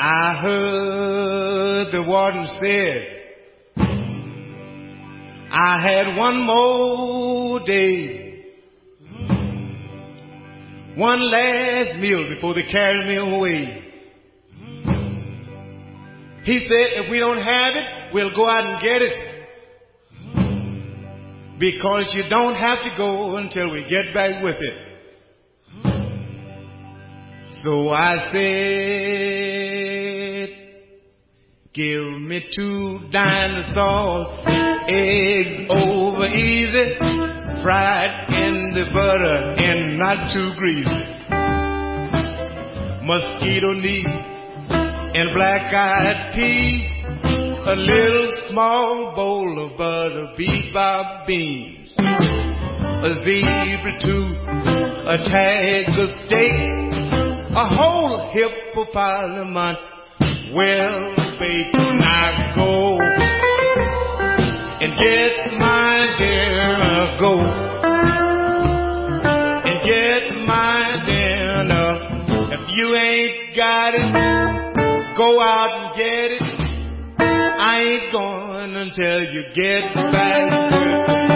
I heard the warden said I had one more day, one last meal before they carry me away. He said, if we don't have it, we'll go out and get it. Because you don't have to go until we get back with it. So I said, give me two dinosaurs, eggs over easy, fried in the butter and not too greasy. Mosquito needs and black-eyed peas, a little small bowl of butter bebop beans, a zebra tooth, a tag of steak, a whole hippopotamus well baked. Now go and get my dinner, go and get my dinner. If you ain't got it, Go out and get it. I ain't going until you get back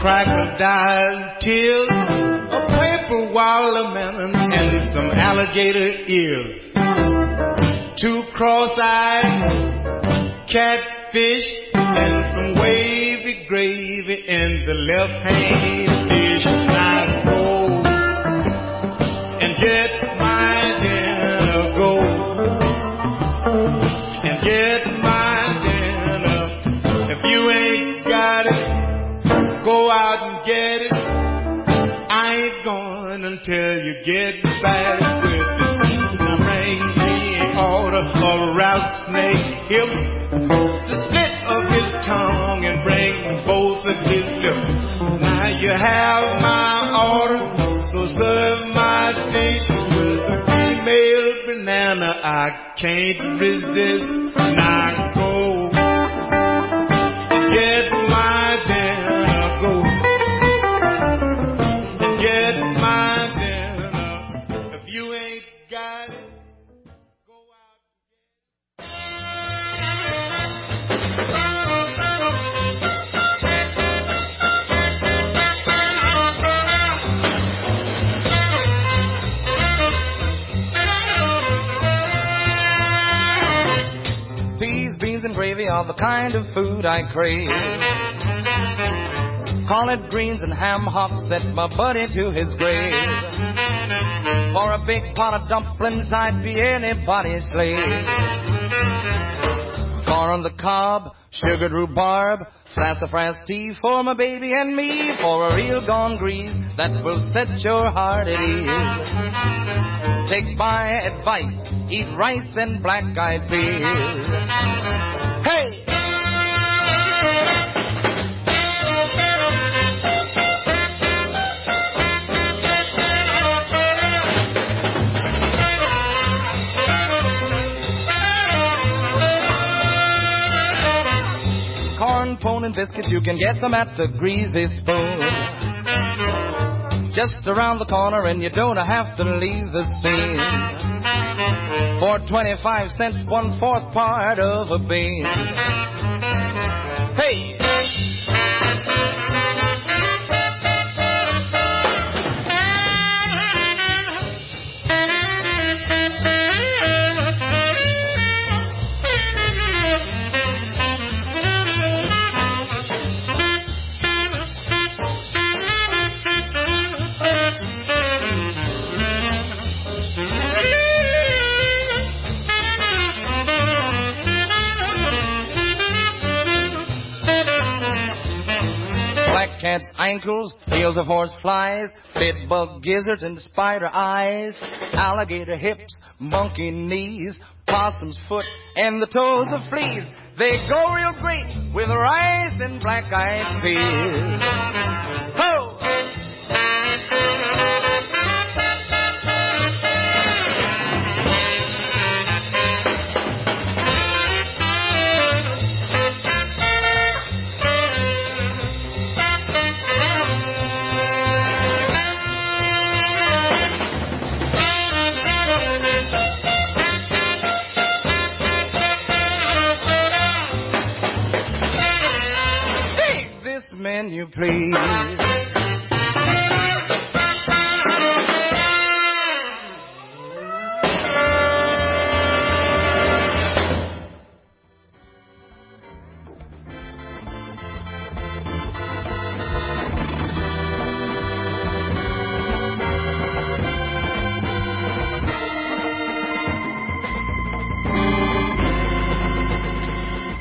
crocodile tears, a paper watermelon, and some alligator ears. Two cross-eyed catfish and some wavy gravy in the left hand hip, the split of his tongue, and bring both of his lips. Now you have my order, so serve my dish with a female banana. I can't resist. Now gravy are the kind of food I crave. Collard greens and ham hocks set my buddy to his grave. For a big pot of dumplings, I'd be anybody's slave. Corn on the cob, sugared rhubarb, sassafras tea for my baby and me, for a real gone grease that will set your heart at ease. Take my advice, eat rice and black-eyed peas. Hey! And biscuits, you can get them at the Greasy Spoon. Just around the corner, and you don't have to leave the scene for 25 cents, one fourth part of a bean. Ankles, tails of horse flies, bed bug gizzards and spider eyes, alligator hips, monkey knees, possum's foot, and the toes of fleas. They go real great with rice and black-eyed peas. Menu, please.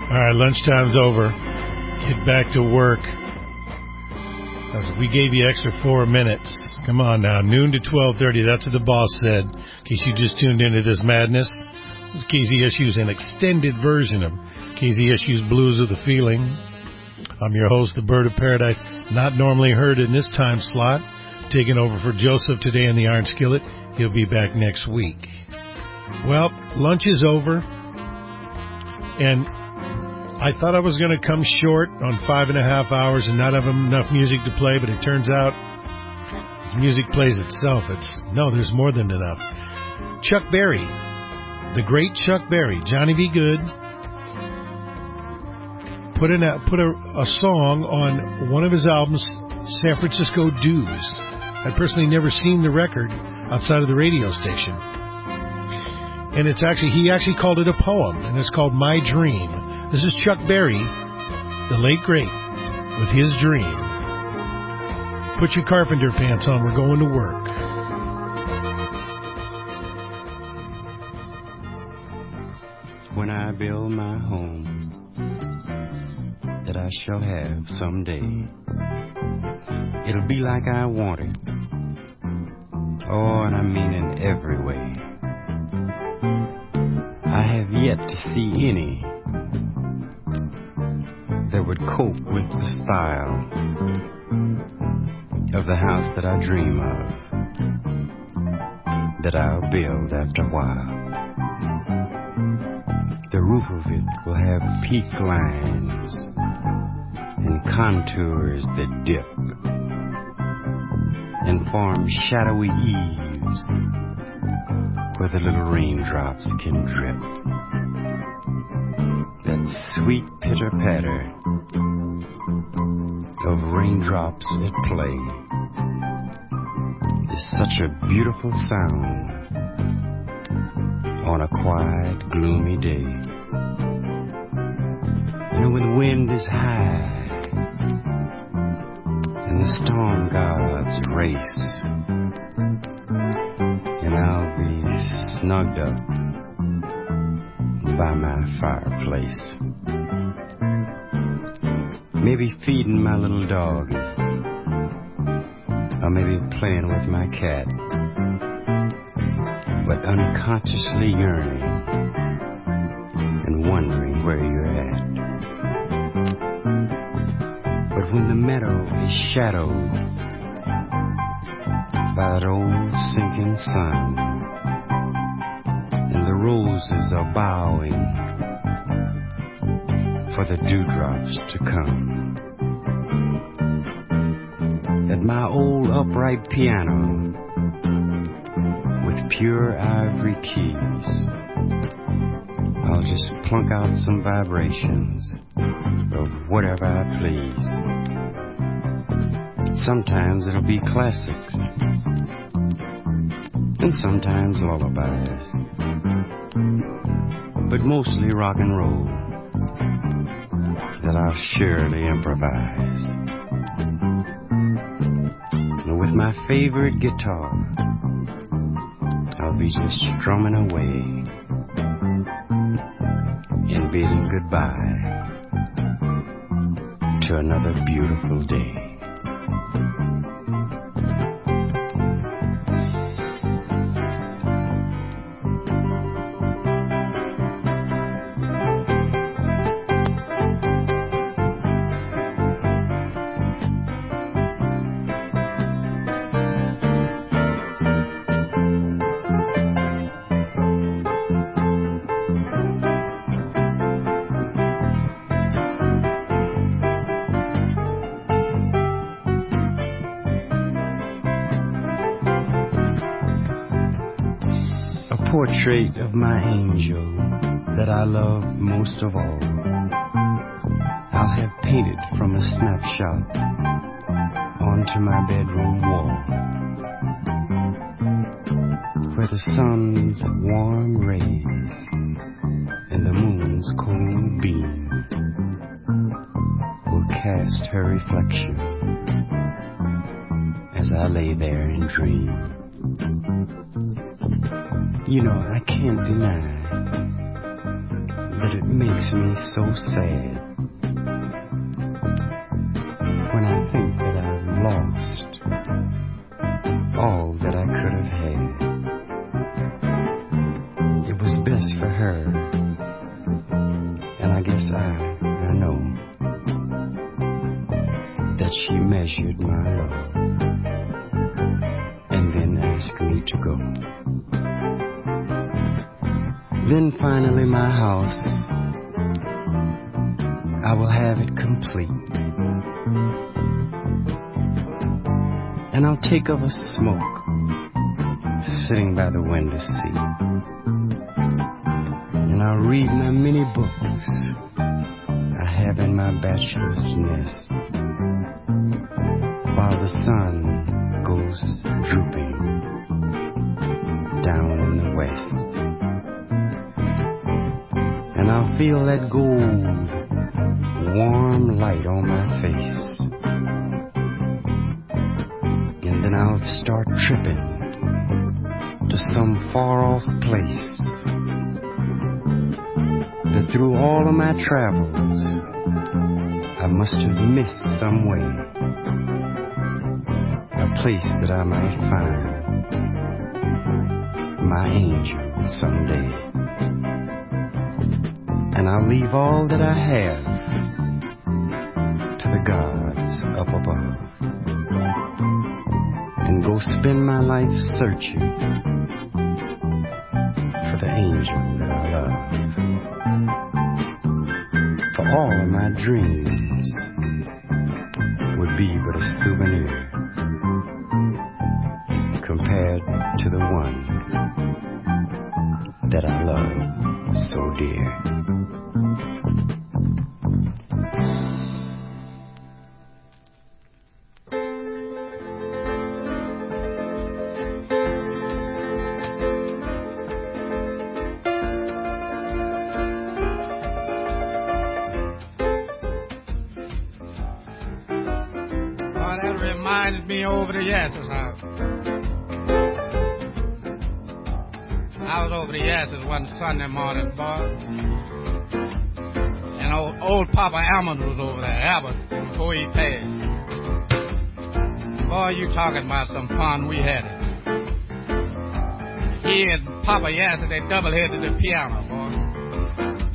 All right, lunchtime's over. Get back to work. We gave you extra four minutes. Come on now, noon to twelve thirty. That's what the boss said. In case you just tuned into this madness, this is KZSU's an extended version of KZSU's Blues of the Feeling. I'm your host, the Bird of Paradise. Not normally heard in this time slot. Taking over for Joseph today in the Iron Skillet. He'll be back next week. Well, lunch is over, and I thought I was going to come short on five and a half hours and not have enough music to play, but it turns out music plays itself. It's no, there's more than enough. Chuck Berry, the great Chuck Berry, Johnny B. Goode, put in a, put a, a song on one of his albums, San Francisco Dues. I'd personally never seen the record outside of the radio station. And it's actually, he actually called it a poem, and it's called My Dream. This is Chuck Berry, the late great, with his dream. Put your carpenter pants on, we're going to work. when I build my home that I shall have someday. It'll be like I want it. Oh, and I mean in every way. I have yet to see any would cope with the style of the house that I dream of, that I'll build after a while. The roof of it will have peak lines and contours that dip and form shadowy eaves where the little raindrops can drip. That sweet pitter patter of raindrops at play is such a beautiful sound on a quiet, gloomy day. Know, when the wind is high and the storm gods race, and I'll be snugged up by my fireplace. Maybe feeding my little dog, or maybe playing with my cat. But unconsciously yearning and wondering where you're at. But when the meadow is shadowed by that old sinking sun, and the roses are bowing for the dewdrops to come, at my old upright piano, with pure ivory keys. I'll just plunk out some vibrations of whatever I please. Sometimes it'll be classics, and sometimes lullabies, but mostly rock and roll that I'll surely improvise. With my favorite guitar, I'll be just strumming away and bidding goodbye to another beautiful day. Portrait of my angel that I love most of all. I'll have painted from a snapshot onto my bedroom wall. Where the sun's warm rays and the moon's cold beam will cast her reflection as I lay there and dream. You know, I can't deny that it makes me so sad when I think that I've lost all that I could have had. It was best for her, and I guess I, I know that she measured my love finally my house, I will have it complete. And I'll take of a smoke, sitting by the window seat. And I'll read my many books I have in my bachelor's nest. Feel that gold, warm light on my face. And then I'll start tripping to some far off place. That through all of my travels, I must have missed some way. A place that I might find my angel someday. And I'll leave all that I have to the gods up above. And go spend my life searching for the angel that I love. For all of my dreams would be but a souvenir over the Yass's house. I was over the Yass's one Sunday morning, boy. And old, old Papa Almond was over there, Albert, before he passed. Boy, you talking about some fun we had. He and Papa Yass, they double-headed the piano, boy.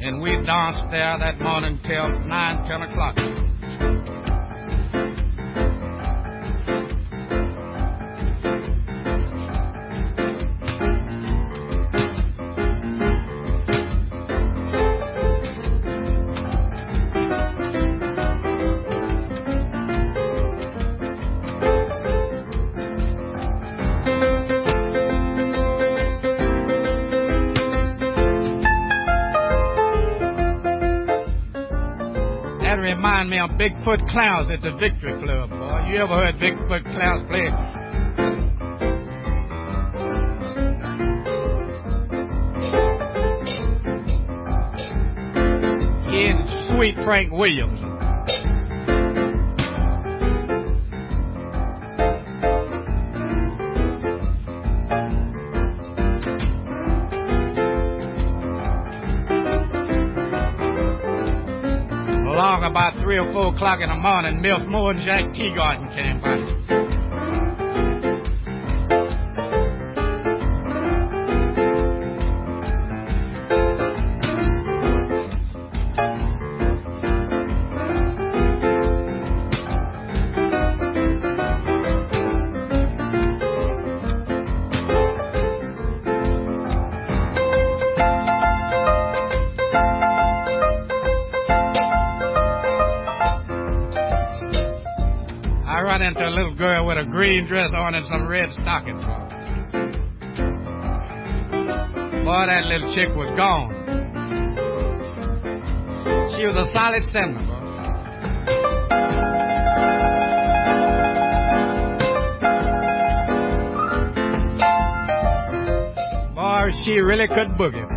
And we danced there that morning till 9, 10 o'clock. Bigfoot Clowns at the Victory Club, boy. You ever heard Bigfoot Clowns play? And Sweet Frank Williams. Three or four o'clock in the morning, Milt Moore and Jack Teagarden came by. Girl with a green dress on and some red stockings. Boy, that little chick was gone. She was a solid boy. Boy, she really could boogie.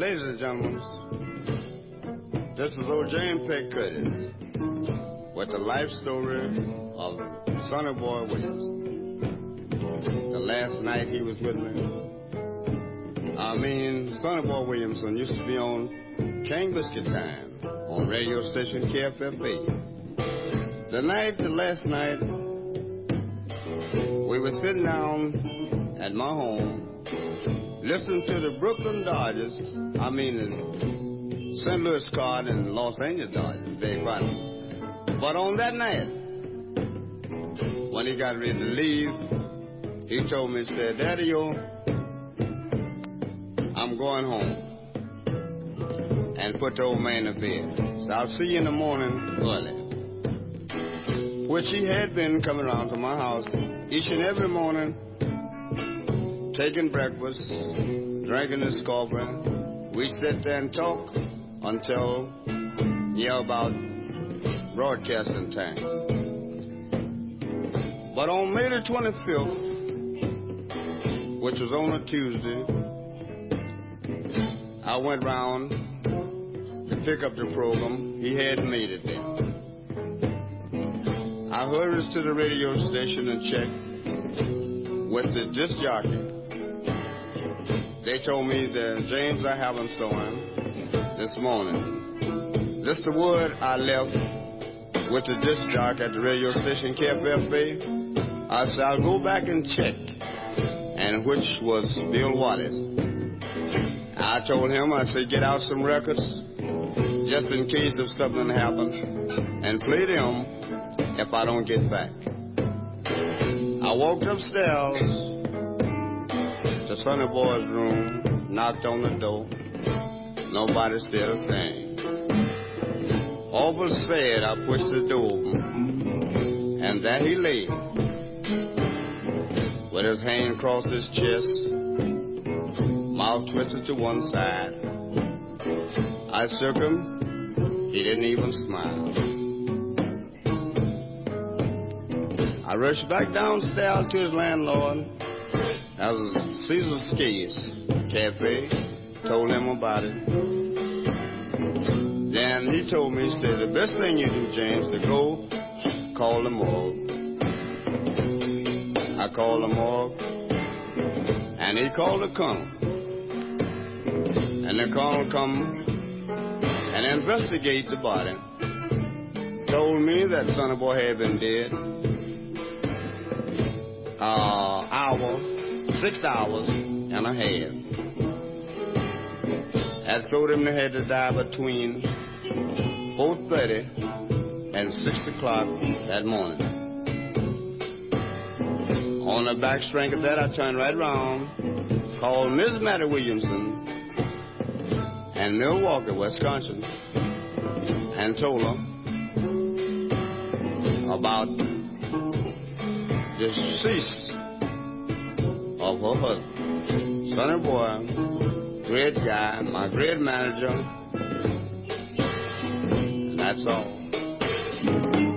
Ladies and gentlemen, this is old James Peck Curtis with the life story of Sonny Boy Williams. The last night he was with me. I mean, Sonny Boy Williamson used to be on King Biscuit Time on radio station KFFB. The night, the last night, we were sitting down at my home listening to the Brooklyn Dodgers, I mean St. Louis Card and Los Angeles Dodgers, big fun. But on that night, when he got ready to leave, he told me, he said, Daddy, I'm going home. And put the old man to bed. So I'll see you in the morning early. Which he had been coming around to my house each and every morning taking breakfast, drinking his coffee. We sit there and talk until yeah about broadcasting time. But on May the 25th, which was on a Tuesday, I went round to pick up the program. He had made it there. I hurried to the radio station and checked with the disc jockey they told me that James I haven't saw him this morning. This the word I left with the disc jock at the radio station KFFA. I said I'll go back and check, and which was Bill Wallace. I told him I said get out some records just in case if something happens, and play them if I don't get back. I walked upstairs to Sonny Boy's room, knocked on the door. Nobody said a thing. Awful sad, I pushed the door open, and there he lay, with his hand across his chest, mouth twisted to one side. I shook him, he didn't even smile. I rushed back downstairs to his landlord. That was Caesar Skis Cafe. Told him about it. Then he told me, he said, the best thing you do, James, is go call the morgue. I called the morgue, and he called the colonel. And the colonel come and investigate the body. Told me that Sonny Boy had been dead. Uh, hour six hours and a half. I told him they had to die between 4.30 and 6 o'clock that morning. On the back strength of that, I turned right around, called Miss Mattie Williamson in Milwaukee, Wisconsin, and told her about deceased husband. Sonny Boy, great guy, my great manager. And that's all.